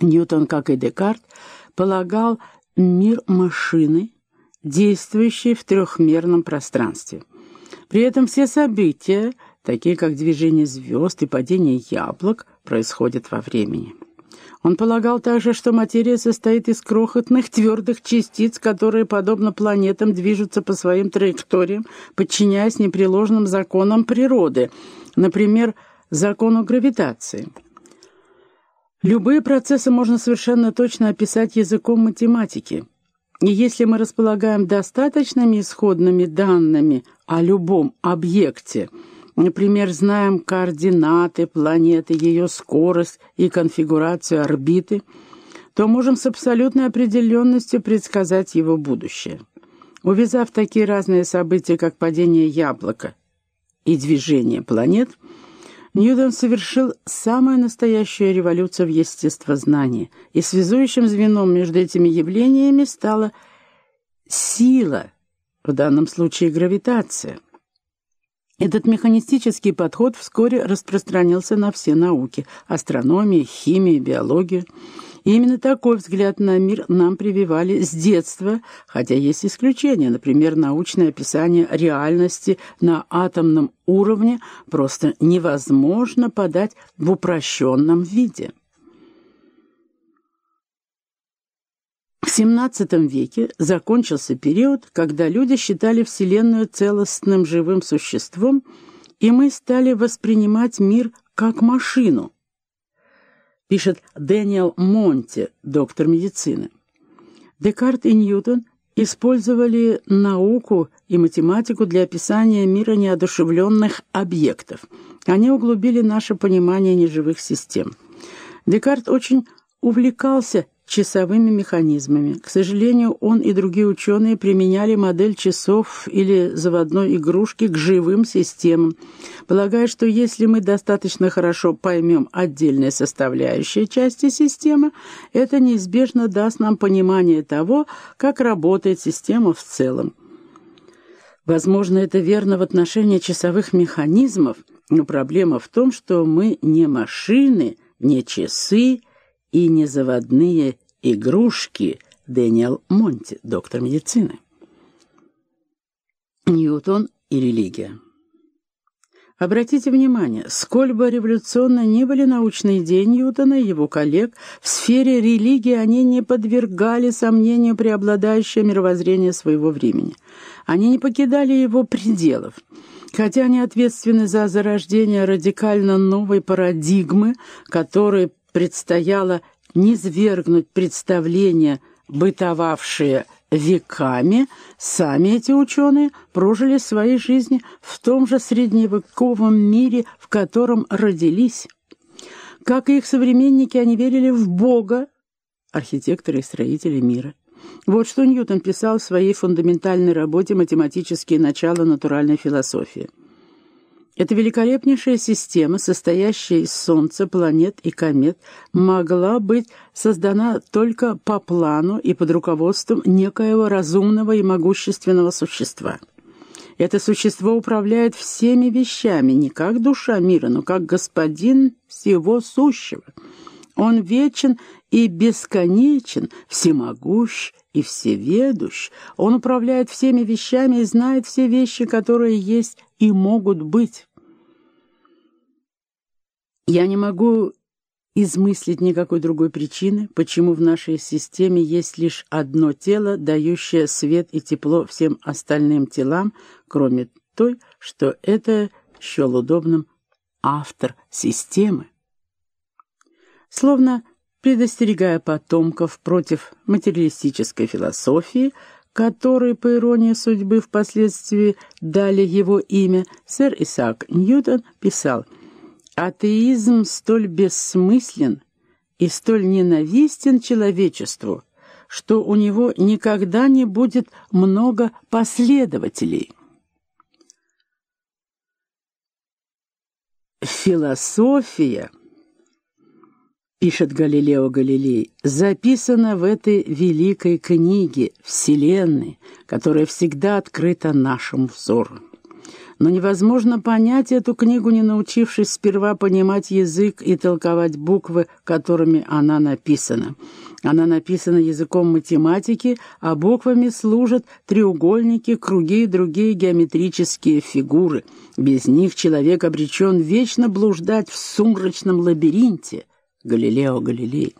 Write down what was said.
Ньютон, как и Декарт, полагал мир машины, действующей в трехмерном пространстве. При этом все события, такие как движение звезд и падение яблок, происходят во времени. Он полагал также, что материя состоит из крохотных твердых частиц, которые, подобно планетам, движутся по своим траекториям, подчиняясь непреложным законам природы, например, закону гравитации. Любые процессы можно совершенно точно описать языком математики. И если мы располагаем достаточными исходными данными о любом объекте – Например, знаем координаты планеты, ее скорость и конфигурацию орбиты, то можем с абсолютной определенностью предсказать его будущее. Увязав такие разные события, как падение яблока и движение планет, Ньютон совершил самую настоящую революцию в естествознании, и связующим звеном между этими явлениями стала сила, в данном случае гравитация – этот механистический подход вскоре распространился на все науки – астрономию, химию, биологию. И именно такой взгляд на мир нам прививали с детства, хотя есть исключения, например, научное описание реальности на атомном уровне просто невозможно подать в упрощенном виде. В XVII веке закончился период, когда люди считали Вселенную целостным живым существом, и мы стали воспринимать мир как машину, пишет Дэниел Монти, доктор медицины. Декарт и Ньютон использовали науку и математику для описания мира неодушевленных объектов. Они углубили наше понимание неживых систем. Декарт очень увлекался часовыми механизмами. К сожалению, он и другие ученые применяли модель часов или заводной игрушки к живым системам, полагая, что если мы достаточно хорошо поймем отдельные составляющие части системы, это неизбежно даст нам понимание того, как работает система в целом. Возможно, это верно в отношении часовых механизмов, но проблема в том, что мы не машины, не часы, и незаводные игрушки Дэниел Монти, доктор медицины. Ньютон и религия. Обратите внимание, сколь бы революционно ни были научные идеи Ньютона и его коллег, в сфере религии они не подвергали сомнению преобладающее мировоззрение своего времени. Они не покидали его пределов. Хотя они ответственны за зарождение радикально новой парадигмы, которой предстояло низвергнуть представления, бытовавшие веками, сами эти ученые прожили свои жизни в том же средневековом мире, в котором родились. Как и их современники, они верили в Бога, архитекторы и строители мира. Вот что Ньютон писал в своей фундаментальной работе «Математические начала натуральной философии». Эта великолепнейшая система, состоящая из Солнца, планет и комет, могла быть создана только по плану и под руководством некоего разумного и могущественного существа. Это существо управляет всеми вещами, не как душа мира, но как господин всего сущего. Он вечен и бесконечен, всемогущ и всеведущ. Он управляет всеми вещами и знает все вещи, которые есть и могут быть. Я не могу измыслить никакой другой причины, почему в нашей системе есть лишь одно тело, дающее свет и тепло всем остальным телам, кроме той, что это счел удобным автор системы. Словно предостерегая потомков против материалистической философии, которой, по иронии судьбы, впоследствии дали его имя, сэр Исаак Ньютон писал – Атеизм столь бессмыслен и столь ненавистен человечеству, что у него никогда не будет много последователей. Философия, пишет Галилео Галилей, записана в этой великой книге Вселенной, которая всегда открыта нашему взору. Но невозможно понять эту книгу, не научившись сперва понимать язык и толковать буквы, которыми она написана. Она написана языком математики, а буквами служат треугольники, круги и другие геометрические фигуры. Без них человек обречен вечно блуждать в сумрачном лабиринте. Галилео Галилей.